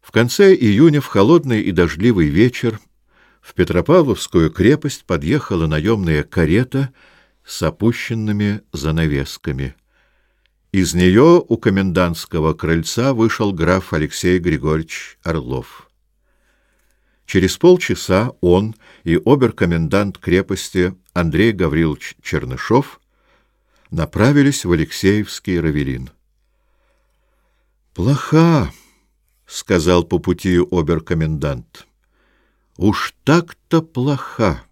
В конце июня в холодный и дождливый вечер в Петропавловскую крепость подъехала наемная карета с опущенными занавесками. Из нее у комендантского крыльца вышел граф Алексей Григорьевич Орлов. Через полчаса он и оберкомендант крепости Андрей Гаврилович Чернышов направились в Алексеевский Равелин. «Плоха!» сказал по пути оберкомендант. Уж так-то плоха,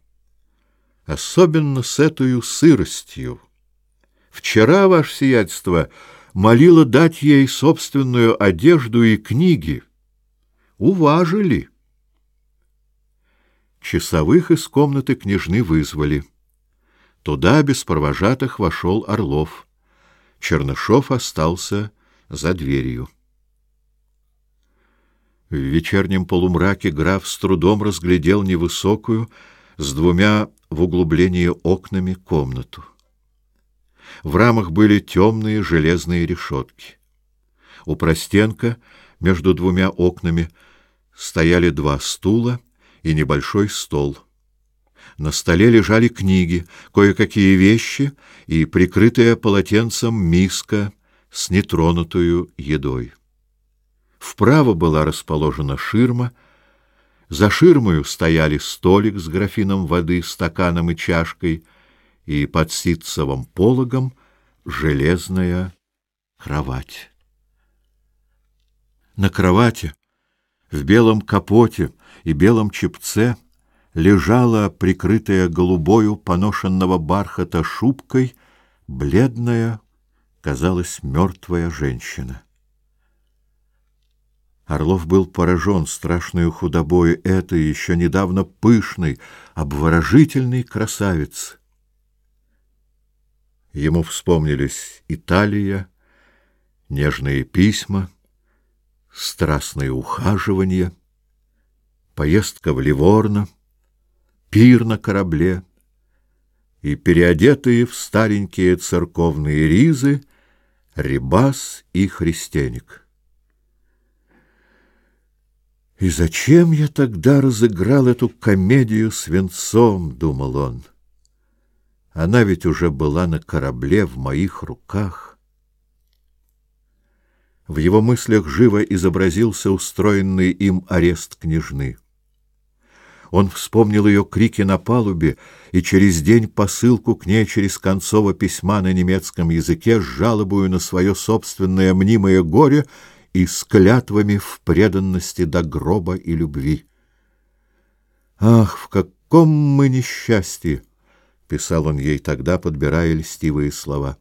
особенно с этой сыростью. Вчера ваше сиятельство молила дать ей собственную одежду и книги. Уважили. Часовых из комнаты княжны вызвали. Туда без провожатых вошел Орлов. Чернышов остался за дверью. В вечернем полумраке граф с трудом разглядел невысокую, с двумя в углублении окнами, комнату. В рамах были темные железные решетки. У простенка между двумя окнами стояли два стула и небольшой стол. На столе лежали книги, кое-какие вещи и прикрытая полотенцем миска с нетронутую едой. Вправо была расположена ширма. За ширмой стояли столик с графином воды, стаканом и чашкой, и под ситцевым пологом железная кровать. На кровати, в белом капоте и белом чепце, лежала, прикрытая голубою поношенного бархата шубкой, бледная, казалось, мертвая женщина. Орлов был поражен страшной худобою этой еще недавно пышной, обворожительной красавицы. Ему вспомнились Италия, нежные письма, страстные ухаживания, поездка в Ливорно, пир на корабле и переодетые в старенькие церковные ризы Рибас и Христеник. И зачем я тогда разыграл эту комедию с венцом, думал он. Она ведь уже была на корабле в моих руках. В его мыслях живо изобразился устроенный им арест княжны. Он вспомнил ее крики на палубе и через день посылку к ней через концово письма на немецком языке с жалобою на свое собственное мнимое горе — и с клятвами в преданности до гроба и любви. «Ах, в каком мы несчастье!» — писал он ей тогда, подбирая льстивые слова.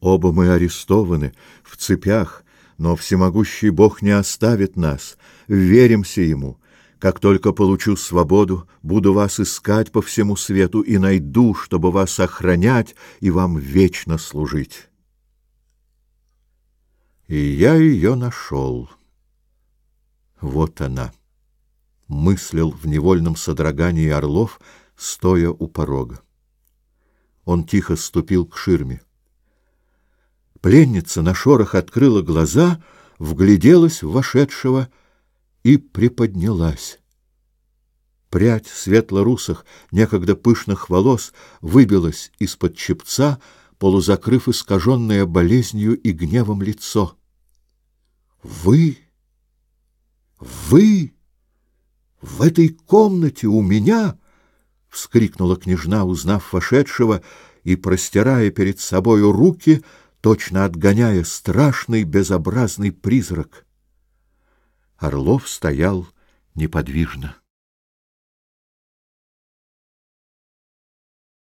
«Оба мы арестованы, в цепях, но всемогущий Бог не оставит нас, веримся Ему». Как только получу свободу, буду вас искать по всему свету и найду, чтобы вас охранять и вам вечно служить. И я ее нашел. Вот она. Мыслил в невольном содрогании Орлов, стоя у порога. Он тихо ступил к ширме. Пленница на шорох открыла глаза, вгляделась в вошедшего и приподнялась. Прядь светло-русых, некогда пышных волос выбилась из-под чепца, полузакрыв искаженное болезнью и гневом лицо — вы? Вы? В этой комнате у меня? вскрикнула княжна, узнав вошедшего и простирая перед собою руки, точно отгоняя страшный безобразный призрак. Орлов стоял неподвижно.